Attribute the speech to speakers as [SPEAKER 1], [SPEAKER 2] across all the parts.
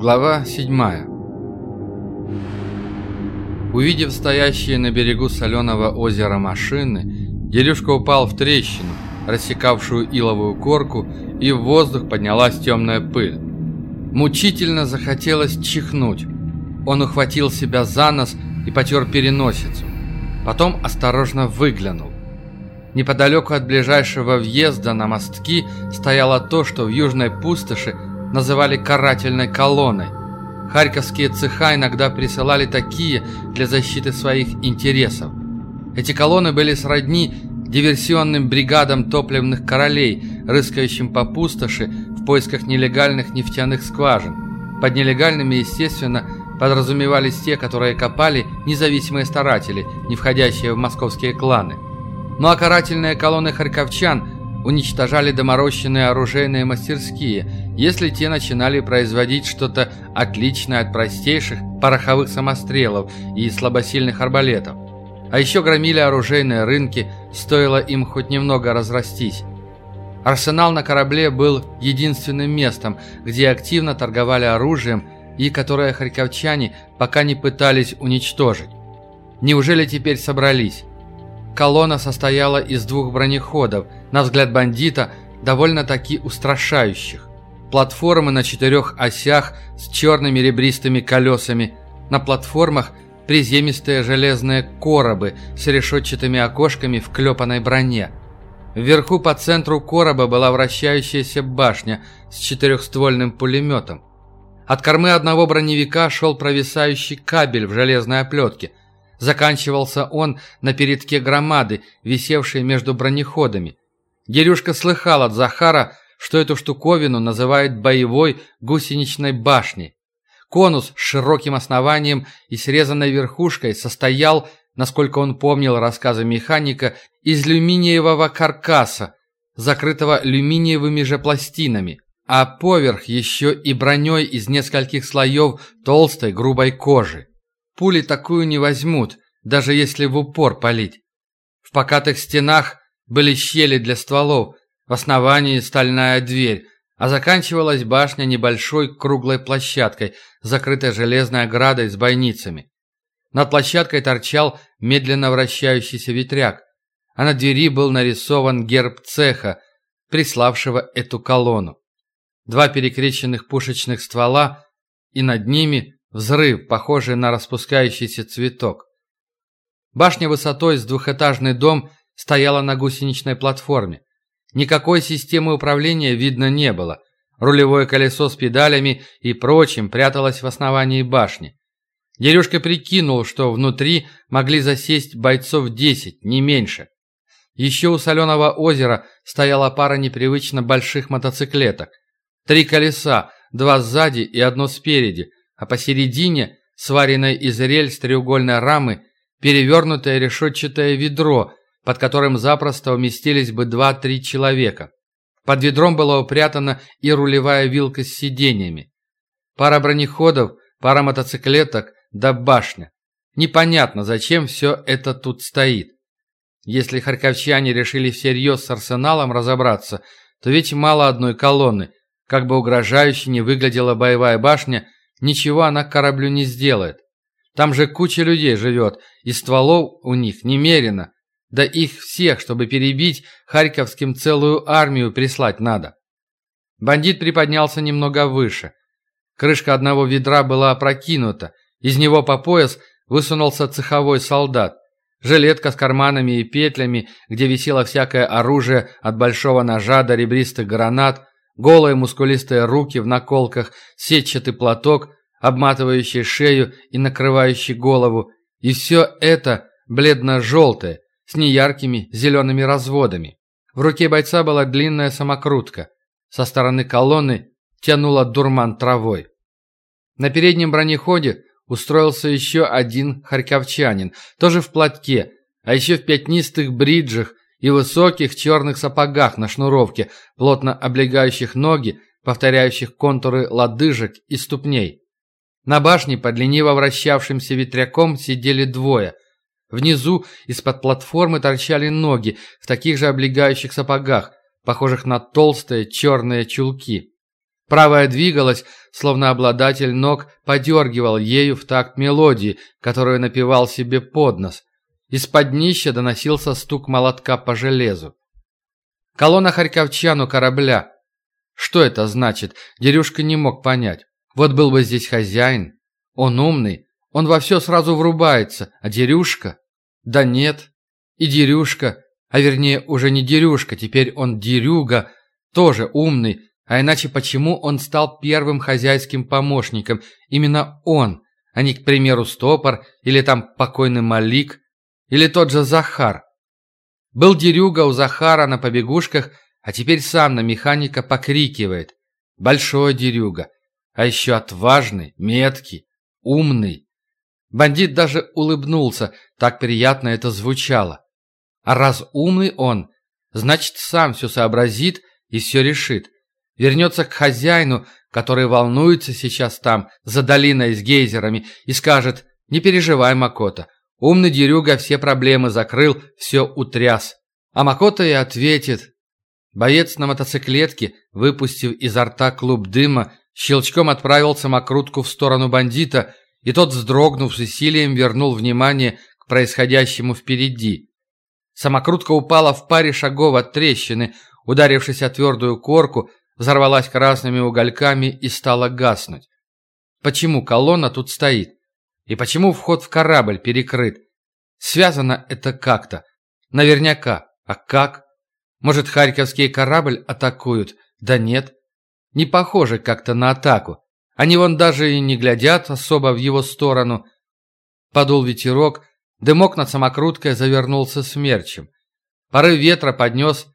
[SPEAKER 1] Глава 7 Увидев стоящие на берегу соленого озера машины, Дерюшка упал в трещину, рассекавшую иловую корку, и в воздух поднялась темная пыль. Мучительно захотелось чихнуть. Он ухватил себя за нос и потер переносицу. Потом осторожно выглянул. Неподалеку от ближайшего въезда на мостки стояло то, что в южной пустоши называли карательной колонной. Харьковские цеха иногда присылали такие для защиты своих интересов. Эти колонны были сродни диверсионным бригадам топливных королей, рыскающим по пустоши в поисках нелегальных нефтяных скважин. Под нелегальными, естественно, подразумевались те, которые копали независимые старатели, не входящие в московские кланы. Ну а карательные колонны харьковчан – уничтожали доморощенные оружейные мастерские, если те начинали производить что-то отличное от простейших пороховых самострелов и слабосильных арбалетов. А еще громили оружейные рынки, стоило им хоть немного разрастись. Арсенал на корабле был единственным местом, где активно торговали оружием и которое харьковчане пока не пытались уничтожить. Неужели теперь собрались? Колонна состояла из двух бронеходов, на взгляд бандита, довольно-таки устрашающих. Платформы на четырех осях с черными ребристыми колесами. На платформах приземистые железные коробы с решетчатыми окошками в клепанной броне. Вверху по центру короба была вращающаяся башня с четырехствольным пулеметом. От кормы одного броневика шел провисающий кабель в железной оплетке – Заканчивался он на передке громады, висевшей между бронеходами. Дерюшка слыхал от Захара, что эту штуковину называют боевой гусеничной башней. Конус с широким основанием и срезанной верхушкой состоял, насколько он помнил рассказы механика, из люминиевого каркаса, закрытого люминиевыми же пластинами, а поверх еще и броней из нескольких слоев толстой грубой кожи. Пули такую не возьмут, даже если в упор палить. В покатых стенах были щели для стволов, в основании стальная дверь, а заканчивалась башня небольшой круглой площадкой, закрытой железной оградой с бойницами. Над площадкой торчал медленно вращающийся ветряк, а на двери был нарисован герб цеха, приславшего эту колонну. Два перекрещенных пушечных ствола, и над ними Взрыв, похожий на распускающийся цветок. Башня высотой с двухэтажный дом стояла на гусеничной платформе. Никакой системы управления видно не было. Рулевое колесо с педалями и прочим пряталось в основании башни. Дерюшка прикинул, что внутри могли засесть бойцов десять, не меньше. Еще у соленого озера стояла пара непривычно больших мотоциклеток. Три колеса, два сзади и одно спереди – а посередине, сваренной из рельс треугольной рамы, перевернутое решетчатое ведро, под которым запросто уместились бы два-три человека. Под ведром была упрятана и рулевая вилка с сиденьями. Пара бронеходов, пара мотоциклеток да башня. Непонятно, зачем все это тут стоит. Если харьковчане решили всерьез с арсеналом разобраться, то ведь мало одной колонны. Как бы угрожающе не выглядела боевая башня – Ничего она кораблю не сделает. Там же куча людей живет, и стволов у них немерено. Да их всех, чтобы перебить, Харьковским целую армию прислать надо. Бандит приподнялся немного выше. Крышка одного ведра была опрокинута. Из него по пояс высунулся цеховой солдат. Жилетка с карманами и петлями, где висело всякое оружие от большого ножа до ребристых гранат, Голые мускулистые руки в наколках, сетчатый платок, обматывающий шею и накрывающий голову. И все это бледно-желтое, с неяркими зелеными разводами. В руке бойца была длинная самокрутка. Со стороны колонны тянула дурман травой. На переднем бронеходе устроился еще один харьковчанин, тоже в платке, а еще в пятнистых бриджах и высоких черных сапогах на шнуровке, плотно облегающих ноги, повторяющих контуры лодыжек и ступней. На башне под лениво вращавшимся ветряком сидели двое. Внизу из-под платформы торчали ноги в таких же облегающих сапогах, похожих на толстые черные чулки. Правая двигалась, словно обладатель ног подергивал ею в такт мелодии, которую напевал себе под нос. Из-под днища доносился стук молотка по железу. Колонна харьковчан у корабля. Что это значит, Дерюшка не мог понять. Вот был бы здесь хозяин. Он умный, он во все сразу врубается, а Дерюшка? Да нет. И Дерюшка, а вернее уже не Дерюшка, теперь он Дерюга, тоже умный, а иначе почему он стал первым хозяйским помощником? Именно он, а не, к примеру, Стопор или там покойный Малик, или тот же Захар. Был Дерюга у Захара на побегушках, а теперь сам на механика покрикивает. Большой Дерюга, а еще отважный, меткий, умный. Бандит даже улыбнулся, так приятно это звучало. А раз умный он, значит сам все сообразит и все решит. Вернется к хозяину, который волнуется сейчас там, за долиной с гейзерами, и скажет «Не переживай, Макота, умный дерюга все проблемы закрыл, все утряс». А Макота и ответит. Боец на мотоциклетке, выпустив изо рта клуб дыма, щелчком отправил самокрутку в сторону бандита, и тот, вздрогнув с усилием, вернул внимание к происходящему впереди. Самокрутка упала в паре шагов от трещины, ударившись о твердую корку, взорвалась красными угольками и стала гаснуть. Почему колонна тут стоит? И почему вход в корабль перекрыт? Связано это как-то. Наверняка. А как? Может, харьковский корабль атакуют? Да нет. Не похоже как-то на атаку. Они вон даже и не глядят особо в его сторону. Подул ветерок, дымок над самокруткой завернулся смерчем. Порыв ветра поднес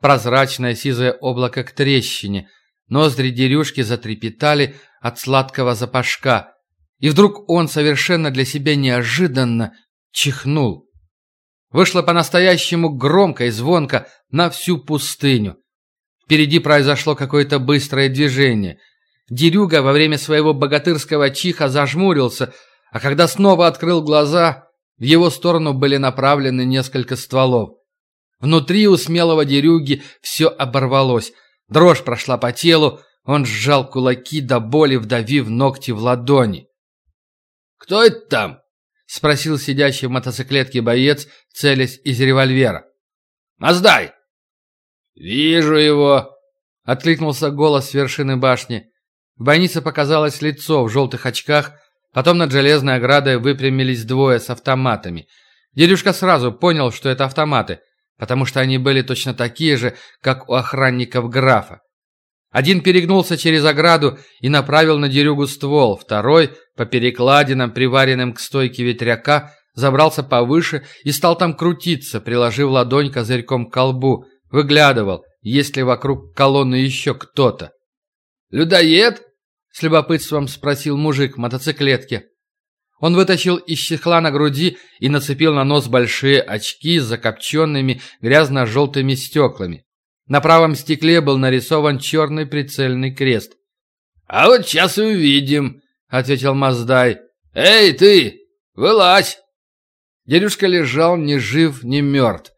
[SPEAKER 1] прозрачное сизое облако к трещине. Ноздри дерюшки затрепетали от сладкого запашка. И вдруг он совершенно для себя неожиданно чихнул. Вышло по-настоящему громко и звонко на всю пустыню. Впереди произошло какое-то быстрое движение. Дерюга во время своего богатырского чиха зажмурился, а когда снова открыл глаза, в его сторону были направлены несколько стволов. Внутри у смелого дерюги все оборвалось. Дрожь прошла по телу, он сжал кулаки до боли, вдавив ногти в ладони. «Кто это там?» — спросил сидящий в мотоциклетке боец, целясь из револьвера. «Маздай!» «Вижу его!» — откликнулся голос с вершины башни. В бойнице показалось лицо в желтых очках, потом над железной оградой выпрямились двое с автоматами. Дедушка сразу понял, что это автоматы потому что они были точно такие же, как у охранников графа. Один перегнулся через ограду и направил на дерюгу ствол, второй, по перекладинам, приваренным к стойке ветряка, забрался повыше и стал там крутиться, приложив ладонь козырьком к колбу, выглядывал, есть ли вокруг колонны еще кто-то. «Людоед?» — с любопытством спросил мужик в мотоциклетке. Он вытащил из чехла на груди и нацепил на нос большие очки с закопченными грязно-желтыми стеклами. На правом стекле был нарисован черный прицельный крест. «А вот сейчас увидим», — ответил Маздай. «Эй, ты, вылазь!» Дерюшка лежал ни жив, ни мертв.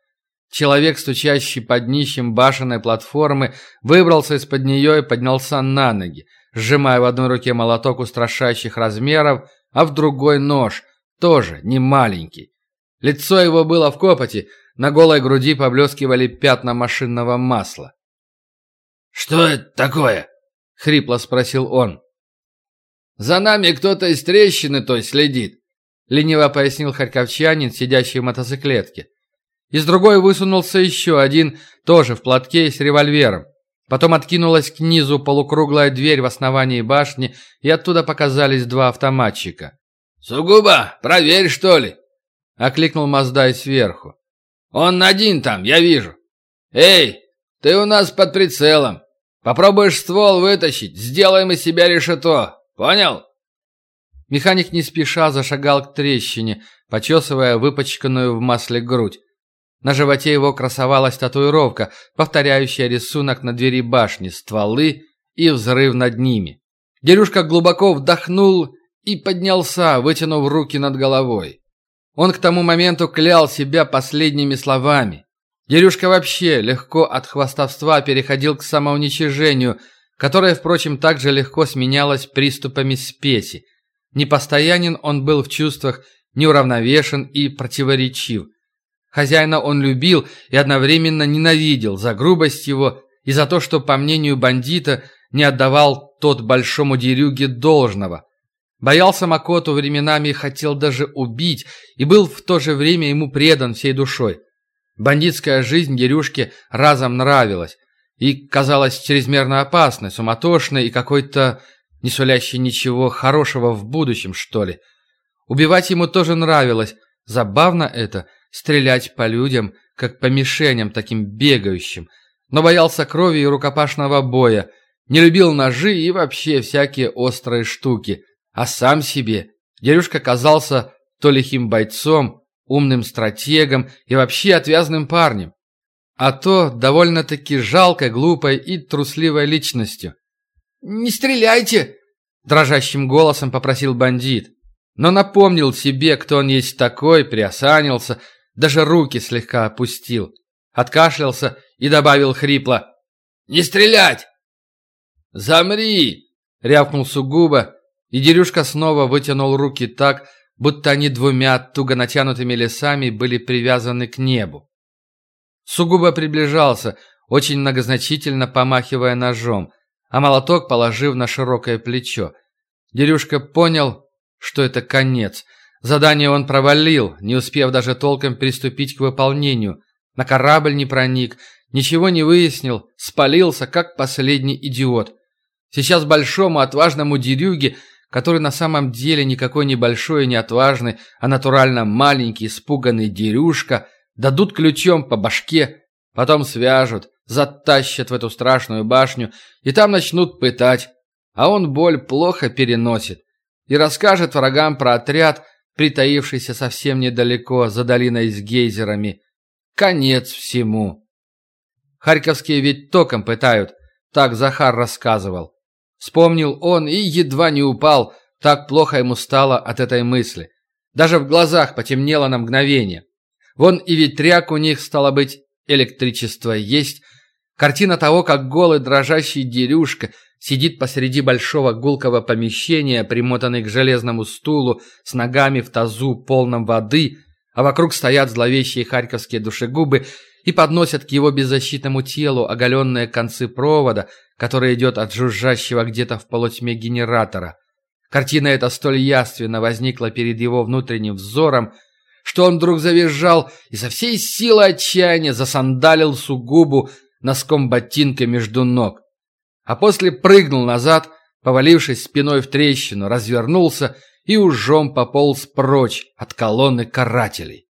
[SPEAKER 1] Человек, стучащий под днищем башенной платформы, выбрался из-под нее и поднялся на ноги, сжимая в одной руке молоток устрашающих размеров, а в другой нож, тоже не маленький. Лицо его было в копоти, на голой груди поблескивали пятна машинного масла. «Что это такое?» — хрипло спросил он. «За нами кто-то из трещины той следит», — лениво пояснил харьковчанин, сидящий в мотоциклетке. Из другой высунулся еще один, тоже в платке и с револьвером. Потом откинулась к низу полукруглая дверь в основании башни, и оттуда показались два автоматчика. «Сугубо, проверь, что ли?» — окликнул Маздай сверху. «Он один там, я вижу. Эй, ты у нас под прицелом. Попробуешь ствол вытащить, сделаем из себя решето. Понял?» Механик не спеша зашагал к трещине, почесывая выпачканную в масле грудь. На животе его красовалась татуировка, повторяющая рисунок на двери башни, стволы и взрыв над ними. Дерюшка глубоко вдохнул и поднялся, вытянув руки над головой. Он к тому моменту клял себя последними словами. Дерюшка вообще легко от хвастовства переходил к самоуничижению, которая, впрочем, также легко сменялась приступами спеси. Непостоянен он был в чувствах, неуравновешен и противоречив. Хозяина он любил и одновременно ненавидел за грубость его и за то, что, по мнению бандита, не отдавал тот большому дерюге должного. Боялся Макоту временами и хотел даже убить, и был в то же время ему предан всей душой. Бандитская жизнь Дерюшке разом нравилась и казалась чрезмерно опасной, суматошной и какой-то не сулящей ничего хорошего в будущем, что ли. Убивать ему тоже нравилось. Забавно это — стрелять по людям, как по мишеням таким бегающим. Но боялся крови и рукопашного боя, не любил ножи и вообще всякие острые штуки. А сам себе Дерюшка казался то лихим бойцом, умным стратегом и вообще отвязным парнем, а то довольно-таки жалкой, глупой и трусливой личностью. «Не стреляйте!» – дрожащим голосом попросил бандит, но напомнил себе, кто он есть такой, приосанился, даже руки слегка опустил, откашлялся и добавил хрипло «Не стрелять!» «Замри!» – рявкнул сугубо, и Дерюшка снова вытянул руки так, будто они двумя туго натянутыми лесами были привязаны к небу. Сугубо приближался, очень многозначительно помахивая ножом, а молоток положив на широкое плечо. Дерюшка понял, что это конец. Задание он провалил, не успев даже толком приступить к выполнению. На корабль не проник, ничего не выяснил, спалился, как последний идиот. Сейчас большому отважному дерюге который на самом деле никакой не большой и не отважный, а натурально маленький, испуганный дерюшка, дадут ключом по башке, потом свяжут, затащат в эту страшную башню и там начнут пытать. А он боль плохо переносит и расскажет врагам про отряд, притаившийся совсем недалеко, за долиной с гейзерами. Конец всему. Харьковские ведь током пытают, так Захар рассказывал. Вспомнил он и едва не упал, так плохо ему стало от этой мысли. Даже в глазах потемнело на мгновение. Вон и ветряк у них, стало быть, электричество есть. Картина того, как голый дрожащий дерюшка сидит посреди большого гулкого помещения, примотанный к железному стулу, с ногами в тазу, полном воды, а вокруг стоят зловещие харьковские душегубы и подносят к его беззащитному телу оголенные концы провода, который идет от жужжащего где-то в полутьме генератора. Картина эта столь яственно возникла перед его внутренним взором, что он вдруг завизжал и со всей силы отчаяния засандалил сугубу носком ботинка между ног. А после прыгнул назад, повалившись спиной в трещину, развернулся и ужом пополз прочь от колонны карателей.